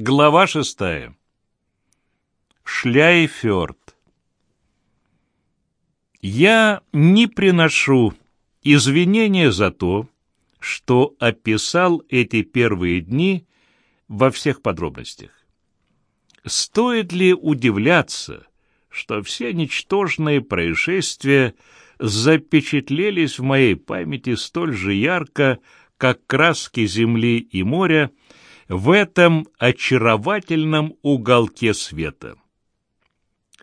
Глава шестая. Шляйфёрд. Я не приношу извинения за то, что описал эти первые дни во всех подробностях. Стоит ли удивляться, что все ничтожные происшествия запечатлелись в моей памяти столь же ярко, как краски земли и моря в этом очаровательном уголке света.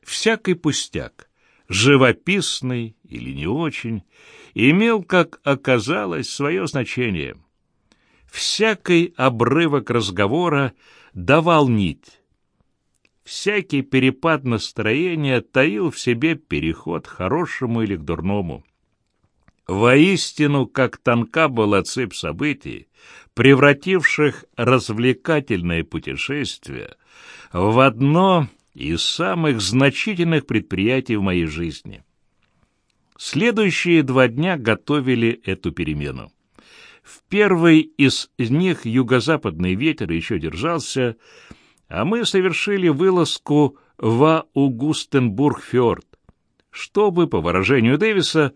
Всякий пустяк, живописный или не очень, имел, как оказалось, свое значение. Всякий обрывок разговора давал нить. Всякий перепад настроения таил в себе переход к хорошему или к дурному. Воистину, как тонка была цепь событий, превративших развлекательное путешествие в одно из самых значительных предприятий в моей жизни. Следующие два дня готовили эту перемену. В первый из них юго-западный ветер еще держался, а мы совершили вылазку в Аугустенбург-фьорд, чтобы, по выражению Дэвиса,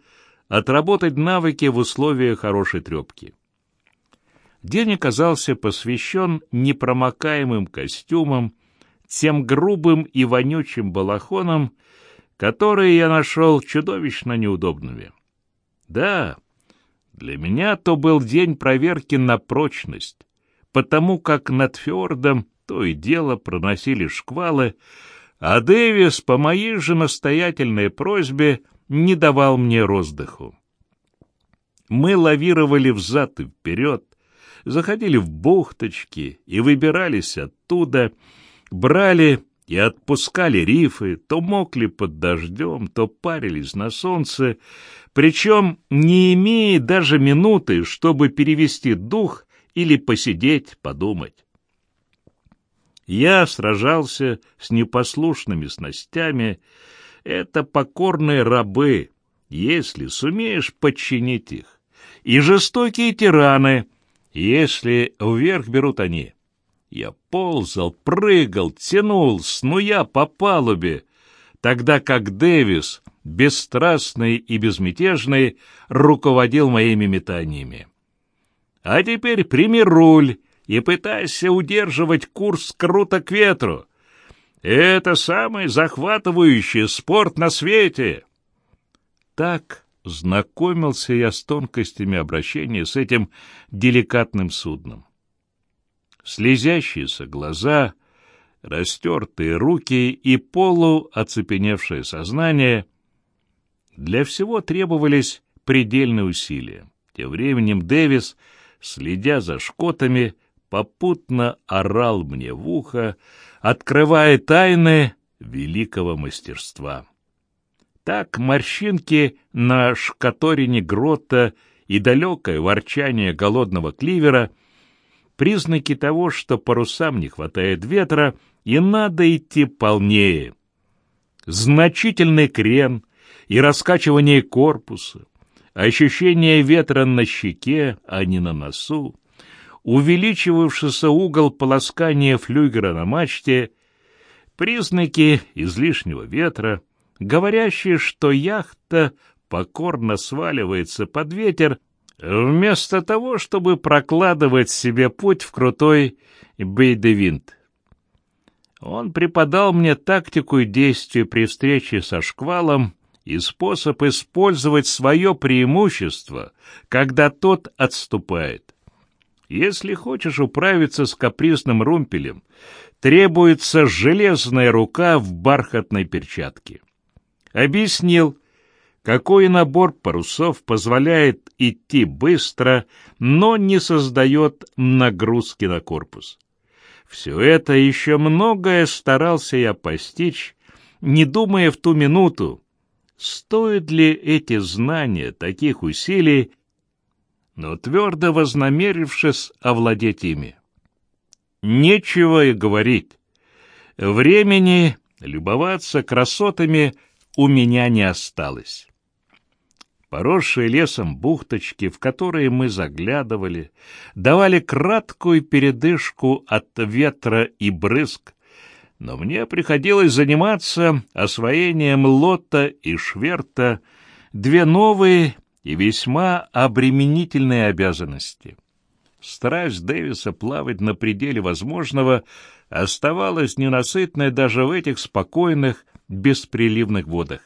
отработать навыки в условиях хорошей трепки. День оказался посвящен непромокаемым костюмам, тем грубым и вонючим балахонам, которые я нашел чудовищно неудобными. Да, для меня то был день проверки на прочность, потому как над фьордом то и дело проносили шквалы, а Дэвис по моей же настоятельной просьбе не давал мне роздыху. Мы лавировали взад и вперед, заходили в бухточки и выбирались оттуда, брали и отпускали рифы, то мокли под дождем, то парились на солнце, причем не имея даже минуты, чтобы перевести дух или посидеть, подумать. Я сражался с непослушными снастями. Это покорные рабы, если сумеешь подчинить их. И жестокие тираны, если вверх берут они. Я ползал, прыгал, тянул, снуя по палубе, тогда как Дэвис, бесстрастный и безмятежный, руководил моими метаниями. А теперь прими руль и пытайся удерживать курс круто к ветру. Это самый захватывающий спорт на свете. Так знакомился я с тонкостями обращения с этим деликатным судном. Слезящиеся глаза, растертые руки и полуоцепеневшее сознание — для всего требовались предельные усилия. Тем временем Дэвис, следя за шкотами, попутно орал мне в ухо, открывая тайны великого мастерства. Так морщинки на шкаторине грота и далекое ворчание голодного кливера — признаки того, что парусам не хватает ветра и надо идти полнее. Значительный крен и раскачивание корпуса, ощущение ветра на щеке, а не на носу, увеличивавшийся угол полоскания флюгера на мачте, признаки излишнего ветра, говорящие, что яхта покорно сваливается под ветер, вместо того, чтобы прокладывать себе путь в крутой Бейдевинт. Он преподал мне тактику и действия при встрече со шквалом и способ использовать свое преимущество, когда тот отступает. Если хочешь управиться с капризным румпелем, требуется железная рука в бархатной перчатке. Объяснил, какой набор парусов позволяет идти быстро, но не создает нагрузки на корпус. Все это еще многое старался я постичь, не думая в ту минуту, стоят ли эти знания таких усилий, но твердо вознамерившись овладеть ими. Нечего и говорить. Времени любоваться красотами у меня не осталось. Поросшие лесом бухточки, в которые мы заглядывали, давали краткую передышку от ветра и брызг, но мне приходилось заниматься освоением лота и шверта, две новые и весьма обременительные обязанности. Страсть Дэвиса плавать на пределе возможного оставалась ненасытной даже в этих спокойных, бесприливных водах.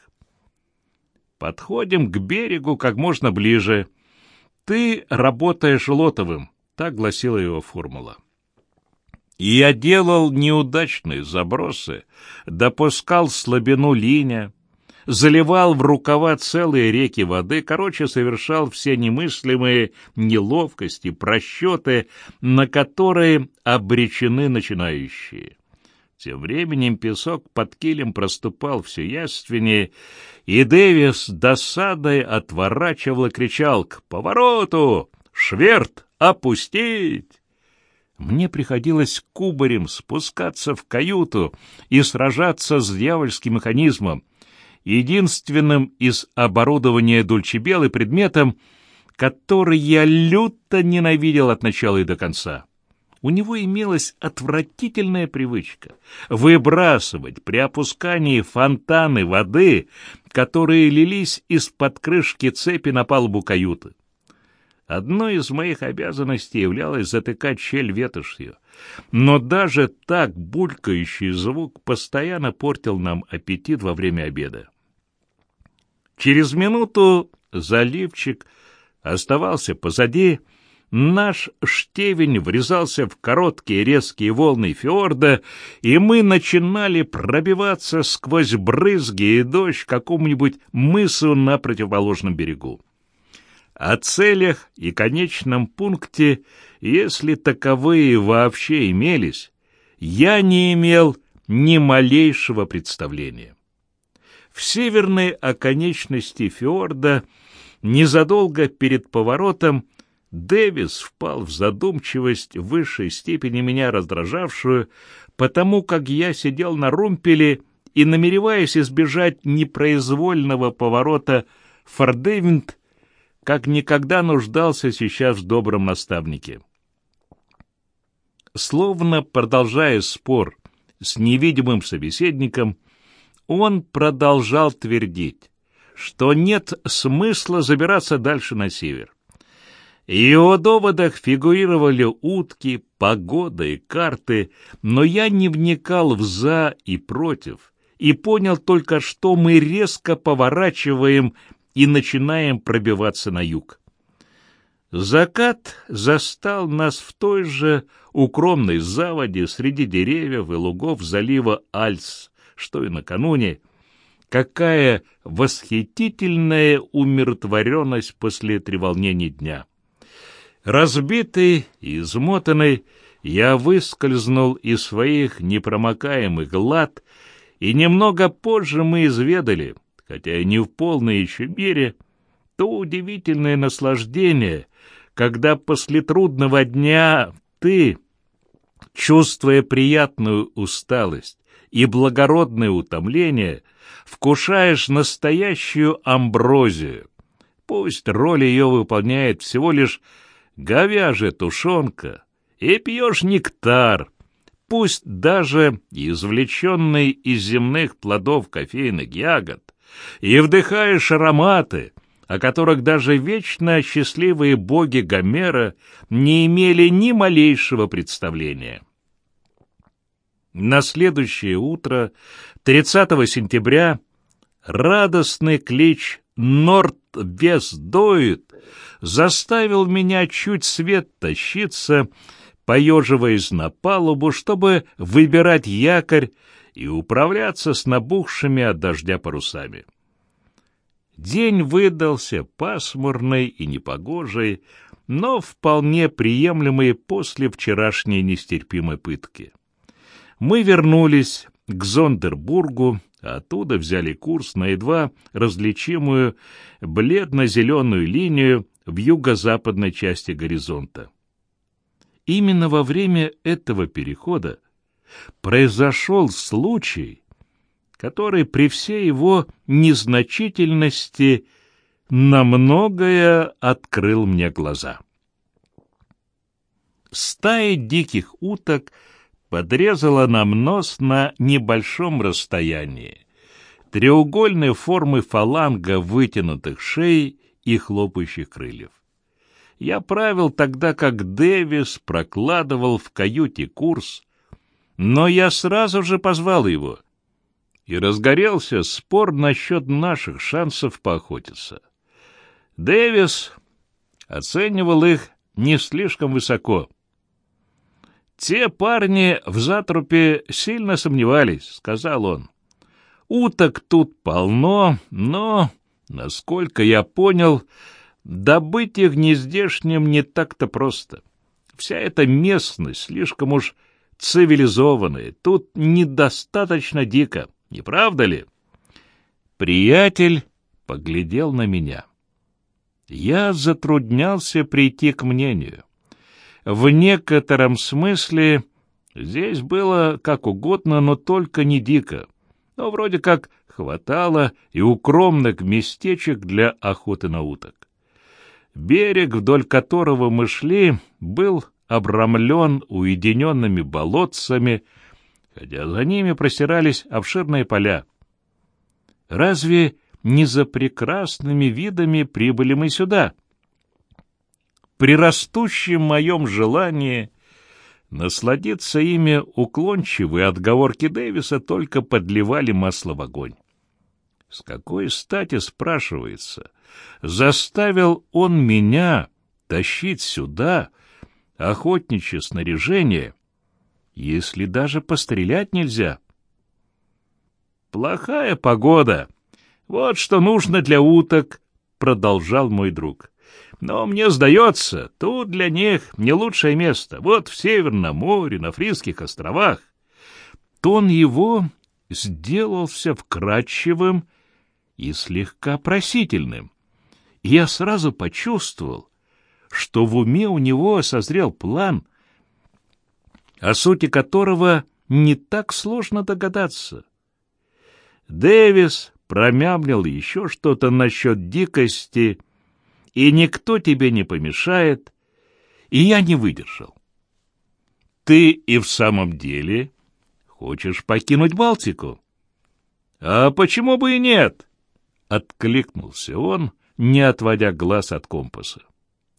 Подходим к берегу как можно ближе. Ты работаешь лотовым, так гласила его формула. И я делал неудачные забросы, допускал слабину линия, заливал в рукава целые реки воды, короче, совершал все немыслимые неловкости, просчеты, на которые обречены начинающие. Тем временем песок под килем проступал все яственнее, и Дэвис досадой отворачивал и кричал «К повороту! Шверт! Опустить!» Мне приходилось кубарем спускаться в каюту и сражаться с дьявольским механизмом, единственным из оборудования Дульчебелы предметом, который я люто ненавидел от начала и до конца. У него имелась отвратительная привычка выбрасывать при опускании фонтаны воды, которые лились из-под крышки цепи на палубу каюты. Одной из моих обязанностей являлось затыкать щель ветошью, но даже так булькающий звук постоянно портил нам аппетит во время обеда. Через минуту заливчик оставался позади, наш штевень врезался в короткие резкие волны фьорда, и мы начинали пробиваться сквозь брызги и дождь к какому-нибудь мысу на противоположном берегу. О целях и конечном пункте, если таковые вообще имелись, я не имел ни малейшего представления. В северной оконечности фьорда, незадолго перед поворотом, Дэвис впал в задумчивость в высшей степени меня раздражавшую, потому как я сидел на румпеле и, намереваясь избежать непроизвольного поворота Фордевинт, как никогда нуждался сейчас в добром наставнике. Словно продолжая спор с невидимым собеседником, он продолжал твердить, что нет смысла забираться дальше на север. В его доводах фигурировали утки, погода и карты, но я не вникал в «за» и «против» и понял только, что мы резко поворачиваем и начинаем пробиваться на юг. Закат застал нас в той же укромной заводе среди деревьев и лугов залива Альс, что и накануне. Какая восхитительная умиротворенность после треволнений дня! Разбитый и измотанный, я выскользнул из своих непромокаемых лад, и немного позже мы изведали, хотя и не в полной еще мере, то удивительное наслаждение, когда после трудного дня ты, чувствуя приятную усталость, и благородное утомление, вкушаешь настоящую амброзию. Пусть роль ее выполняет всего лишь говяжья тушенка, и пьешь нектар, пусть даже извлеченный из земных плодов кофейных ягод, и вдыхаешь ароматы, о которых даже вечно счастливые боги Гомера не имели ни малейшего представления. На следующее утро, 30 сентября, радостный клич «Норд-Вест доит» заставил меня чуть свет тащиться, поеживаясь на палубу, чтобы выбирать якорь и управляться с набухшими от дождя парусами. День выдался пасмурный и непогожий, но вполне приемлемый после вчерашней нестерпимой пытки мы вернулись к Зондербургу, оттуда взяли курс на едва различимую бледно-зеленую линию в юго-западной части горизонта. Именно во время этого перехода произошел случай, который при всей его незначительности на многое открыл мне глаза. Стая диких уток подрезала нам нос на небольшом расстоянии. Треугольной формы фаланга вытянутых шеи и хлопающих крыльев. Я правил тогда, как Дэвис прокладывал в каюте курс, но я сразу же позвал его, и разгорелся спор насчет наших шансов поохотиться. Дэвис оценивал их не слишком высоко. «Те парни в затрупе сильно сомневались», — сказал он. «Уток тут полно, но, насколько я понял, добыть их нездешним не так-то просто. Вся эта местность слишком уж цивилизованная, тут недостаточно дико, не правда ли?» Приятель поглядел на меня. Я затруднялся прийти к мнению. В некотором смысле здесь было как угодно, но только не дико. Но вроде как хватало и укромных местечек для охоты на уток. Берег, вдоль которого мы шли, был обрамлен уединенными болотцами, хотя за ними простирались обширные поля. Разве не за прекрасными видами прибыли мы сюда? При растущем моем желании насладиться ими уклончивые отговорки Дэвиса только подливали масло в огонь. С какой стати, спрашивается, заставил он меня тащить сюда охотничье снаряжение, если даже пострелять нельзя? Плохая погода, вот что нужно для уток, продолжал мой друг. Но мне сдается, тут для них не лучшее место. Вот в Северном море, на Фрисских островах. Тон его сделался вкрадчивым и слегка просительным. я сразу почувствовал, что в уме у него созрел план, о сути которого не так сложно догадаться. Дэвис промямлил еще что-то насчет дикости, и никто тебе не помешает, и я не выдержал. Ты и в самом деле хочешь покинуть Балтику? А почему бы и нет? Откликнулся он, не отводя глаз от компаса.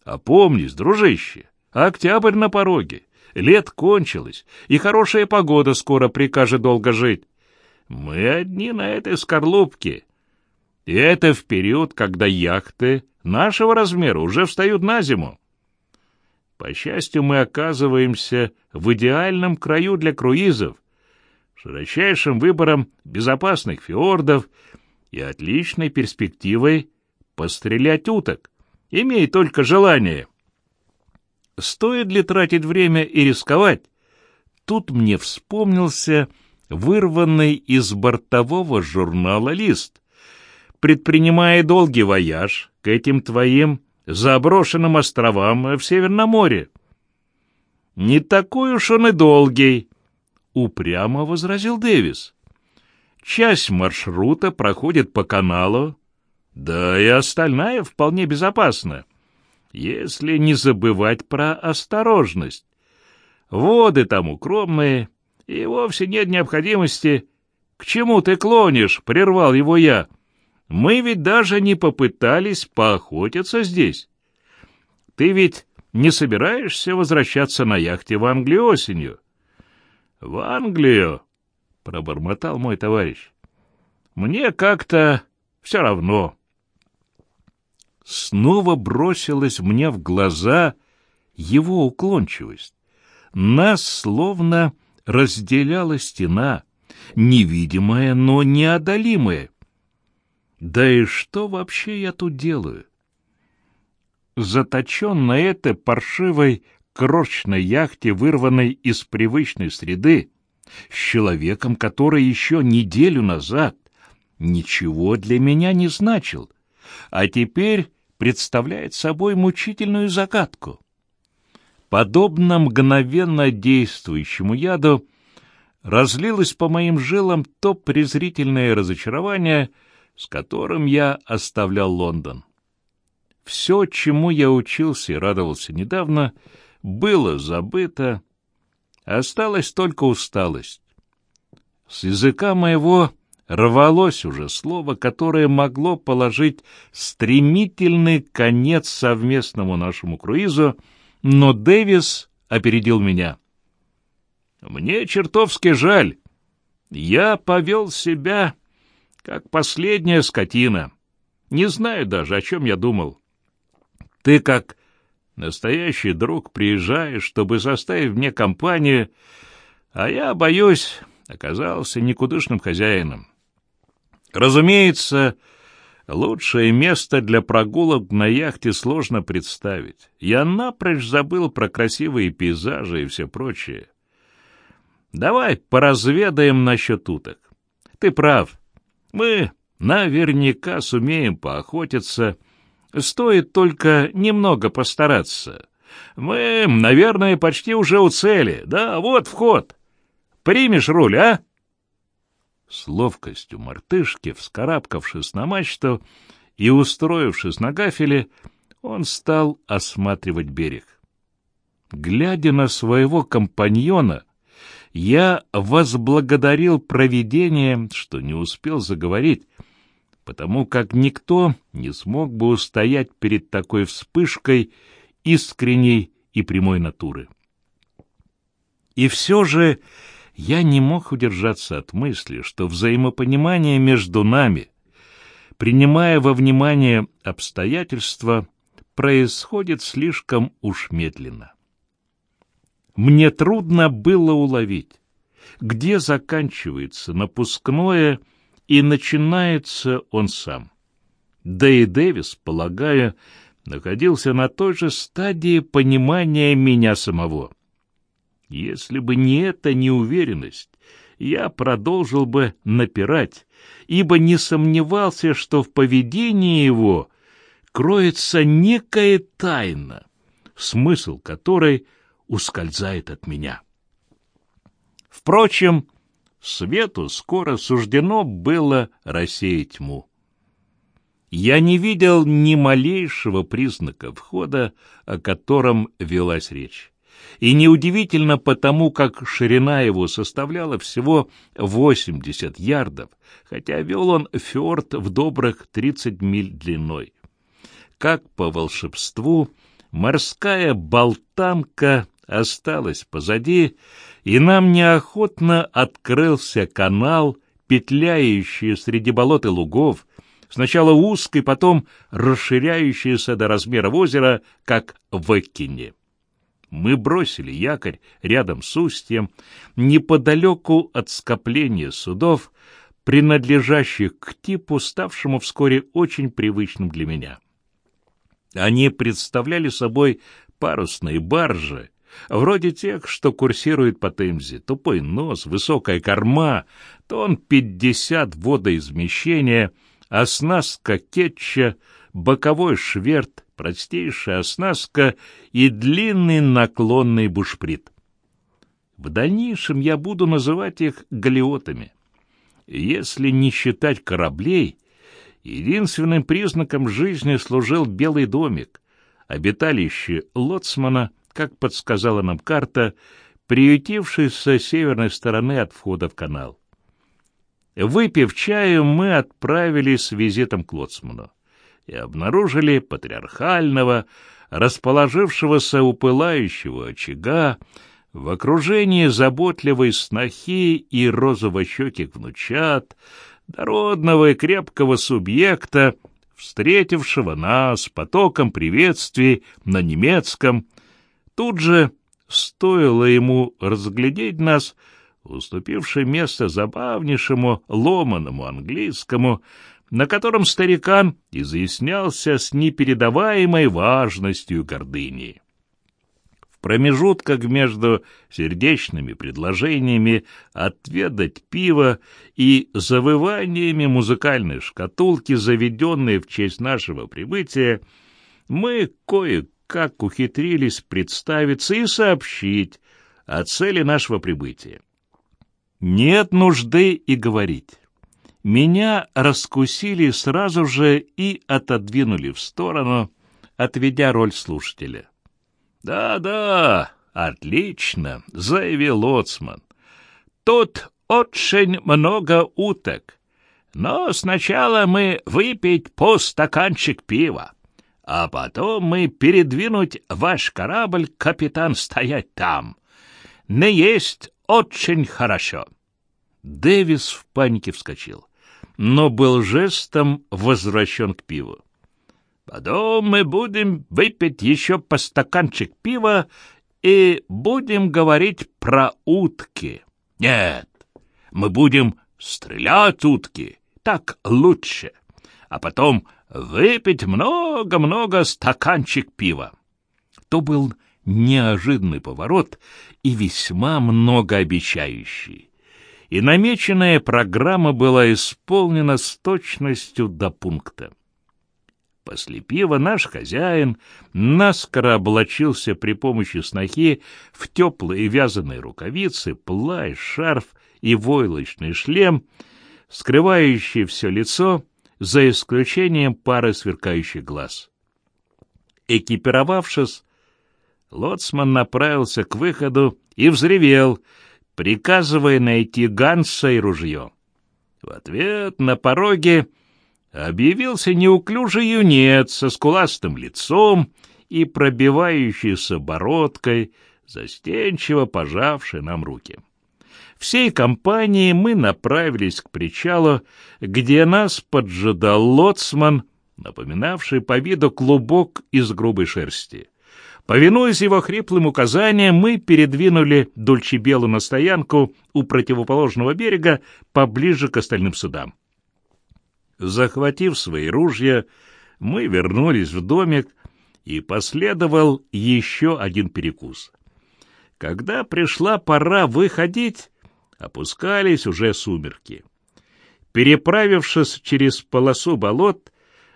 Опомнись, дружище, октябрь на пороге, лет кончилось, и хорошая погода скоро прикажет долго жить. Мы одни на этой скорлупке. И это в период, когда яхты нашего размера уже встают на зиму. По счастью, мы оказываемся в идеальном краю для круизов, широчайшим выбором безопасных фьордов и отличной перспективой пострелять уток, имея только желание. Стоит ли тратить время и рисковать? Тут мне вспомнился вырванный из бортового журнала лист. Предпринимая долгий вояж к этим твоим заброшенным островам в Северном море. «Не такой уж он и долгий», — упрямо возразил Дэвис. «Часть маршрута проходит по каналу, да и остальная вполне безопасна, если не забывать про осторожность. Воды там укромные, и вовсе нет необходимости. К чему ты клонишь? Прервал его я. Мы ведь даже не попытались поохотиться здесь. Ты ведь не собираешься возвращаться на яхте в Англию осенью? В Англию, пробормотал мой товарищ. Мне как-то все равно. Снова бросилась мне в глаза его уклончивость. Нас словно разделяла стена, невидимая, но неодолимая. Да и что вообще я тут делаю? Заточен на этой паршивой крошечной яхте, вырванной из привычной среды, с человеком, который еще неделю назад ничего для меня не значил, а теперь представляет собой мучительную загадку подобно мгновенно действующему яду, разлилось по моим жилам то презрительное разочарование, с которым я оставлял Лондон. все, чему я учился и радовался недавно, было забыто, осталась только усталость. С языка моего рвалось уже слово, которое могло положить стремительный конец совместному нашему круизу, но Дэвис опередил меня. «Мне чертовски жаль. Я повел себя, как последняя скотина. Не знаю даже, о чем я думал. Ты, как настоящий друг, приезжаешь, чтобы составить мне компанию, а я, боюсь, оказался никудышным хозяином. Разумеется, лучшее место для прогулок на яхте сложно представить. Я напрочь забыл про красивые пейзажи и все прочее. Давай поразведаем насчет уток. Ты прав. Мы наверняка сумеем поохотиться. Стоит только немного постараться. Мы, наверное, почти уже у цели. Да, вот вход. Примешь руль, а? С ловкостью мартышки, вскарабкавшись на мачту и устроившись на гафеле, он стал осматривать берег. Глядя на своего компаньона, я возблагодарил провидение, что не успел заговорить, потому как никто не смог бы устоять перед такой вспышкой искренней и прямой натуры. И все же я не мог удержаться от мысли, что взаимопонимание между нами, принимая во внимание обстоятельства, происходит слишком уж медленно. Мне трудно было уловить, где заканчивается напускное и начинается он сам. Да и Дэвис, полагаю, находился на той же стадии понимания меня самого. Если бы не эта неуверенность, я продолжил бы напирать, ибо не сомневался, что в поведении его кроется некая тайна, смысл которой ускользает от меня. Впрочем, свету скоро суждено было рассеять тьму. Я не видел ни малейшего признака входа, о котором велась речь. И неудивительно потому, как ширина его составляла всего 80 ярдов, хотя вел он фьорд в добрых 30 миль длиной. Как по волшебству, морская болтанка осталась позади, и нам неохотно открылся канал, петляющий среди болот и лугов, сначала узкий, потом расширяющийся до размера озера, как в Эккине. Мы бросили якорь рядом с устьем, неподалеку от скопления судов, принадлежащих к типу, ставшему вскоре очень привычным для меня. Они представляли собой парусные баржи, вроде тех, что курсируют по Темзе. Тупой нос, высокая корма, тон пятьдесят водоизмещения, оснастка кетча, боковой шверт, простейшая оснастка и длинный наклонный бушприт. В дальнейшем я буду называть их галиотами. Если не считать кораблей, единственным признаком жизни служил белый домик, обиталище лоцмана, как подсказала нам карта, приютившийся с северной стороны от входа в канал. Выпив чаю, мы отправились с визитом к лоцману и обнаружили патриархального, расположившегося у пылающего очага, в окружении заботливой снохи и розово-щеких внучат, дородного и крепкого субъекта, встретившего нас потоком приветствий на немецком. Тут же стоило ему разглядеть нас, уступивший место забавнейшему ломаному английскому, на котором старикан изъяснялся с непередаваемой важностью гордыни. В промежутках между сердечными предложениями отведать пиво и завываниями музыкальной шкатулки, заведенной в честь нашего прибытия, мы кое-как ухитрились представиться и сообщить о цели нашего прибытия. Нет нужды и говорить. Меня раскусили сразу же и отодвинули в сторону, отведя роль слушателя. «Да-да, отлично», — заявил Лоцман. «Тут очень много уток, но сначала мы выпить по стаканчик пива, а потом мы передвинуть ваш корабль, капитан, стоять там. Не есть очень хорошо». Дэвис в панике вскочил, но был жестом возвращен к пиву. Потом мы будем выпить еще по стаканчик пива и будем говорить про утки. Нет, мы будем стрелять утки, так лучше. А потом выпить много-много стаканчик пива. То был неожиданный поворот и весьма многообещающий. И намеченная программа была исполнена с точностью до пункта. После пива наш хозяин наскоро облачился при помощи снохи в теплые вязаные рукавицы, плащ, шарф и войлочный шлем, скрывающий все лицо, за исключением пары сверкающих глаз. Экипировавшись, лоцман направился к выходу и взревел, приказывая найти Ганса и ружье. В ответ на пороге объявился неуклюжий юнец со скуластым лицом и пробивающейся бородкой, застенчиво пожавший нам руки. Всей компанией мы направились к причалу, где нас поджидал лоцман, напоминавший по виду клубок из грубой шерсти. Повинуясь его хриплым указаниям, мы передвинули Дольчебелу на стоянку у противоположного берега поближе к остальным судам. Захватив свои ружья, мы вернулись в домик, и последовал еще один перекус. Когда пришла пора выходить, опускались уже сумерки. Переправившись через полосу болот,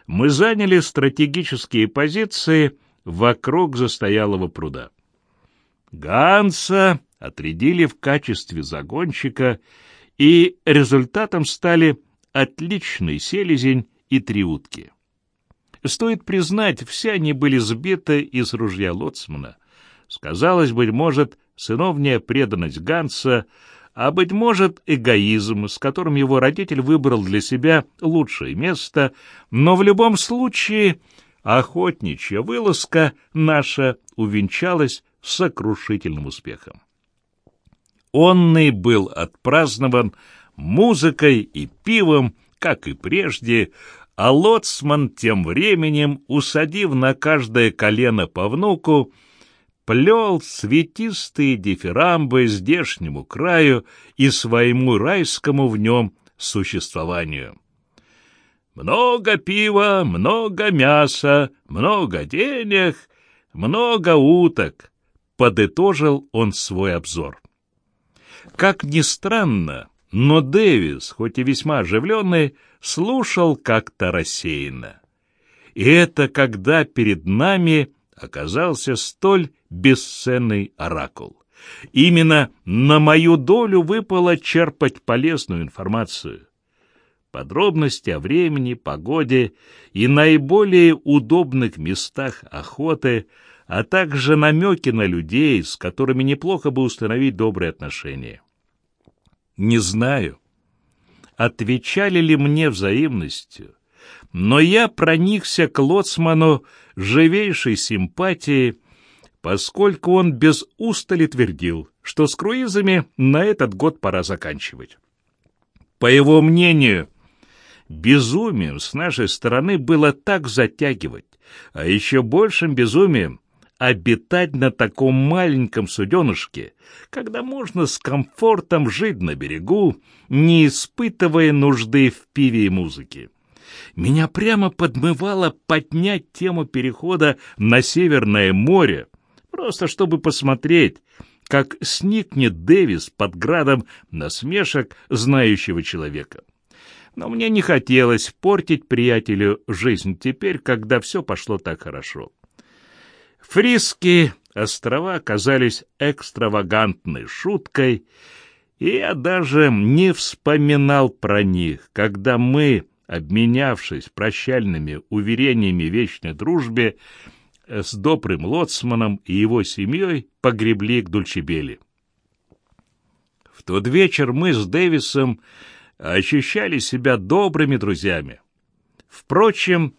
мы заняли стратегические позиции вокруг застоялого пруда. Ганса отрядили в качестве загонщика, и результатом стали отличный селезень и три утки. Стоит признать, все они были сбиты из ружья лоцмана. Сказалось, быть может, сыновняя преданность Ганса, а, быть может, эгоизм, с которым его родитель выбрал для себя лучшее место, но в любом случае охотничья вылазка наша увенчалась сокрушительным успехом. Онный был отпразднован музыкой и пивом, как и прежде, а лоцман тем временем, усадив на каждое колено по внуку, плел цветистые дифирамбы здешнему краю и своему райскому в нем существованию. Много пива, много мяса, много денег, много уток, подытожил он свой обзор. Как ни странно, но Дэвис, хоть и весьма оживленный, слушал как-то рассеянно. И это когда перед нами оказался столь бесценный оракул. Именно на мою долю выпало черпать полезную информацию. Подробности о времени, погоде и наиболее удобных местах охоты, а также намеки на людей, с которыми неплохо бы установить добрые отношения. Не знаю, отвечали ли мне взаимностью, но я проникся к Лоцману живейшей симпатией, поскольку он без устали твердил, что с круизами на этот год пора заканчивать. По его мнению, безумием с нашей стороны было так затягивать, а еще большим безумием обитать на таком маленьком суденышке, когда можно с комфортом жить на берегу, не испытывая нужды в пиве и музыке. Меня прямо подмывало поднять тему перехода на Северное море, просто чтобы посмотреть, как сникнет Дэвис под градом насмешек знающего человека. Но мне не хотелось портить приятелю жизнь теперь, когда все пошло так хорошо. Фрисские острова казались экстравагантной шуткой, и я даже не вспоминал про них, когда мы, обменявшись прощальными уверениями вечной дружбе, с добрым лоцманом и его семьей погребли к Дульчебели. В тот вечер мы с Дэвисом ощущали себя добрыми друзьями. Впрочем,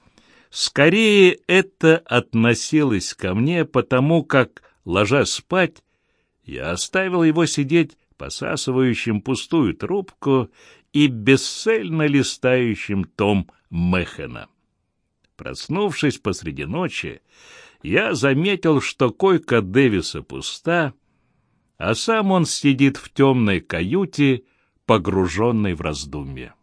скорее это относилось ко мне, потому как, ложась спать, я оставил его сидеть посасывающим пустую трубку и бесцельно листающим том Мехена. Проснувшись посреди ночи, я заметил, что койка Дэвиса пуста, а сам он сидит в темной каюте, погруженный в раздумье.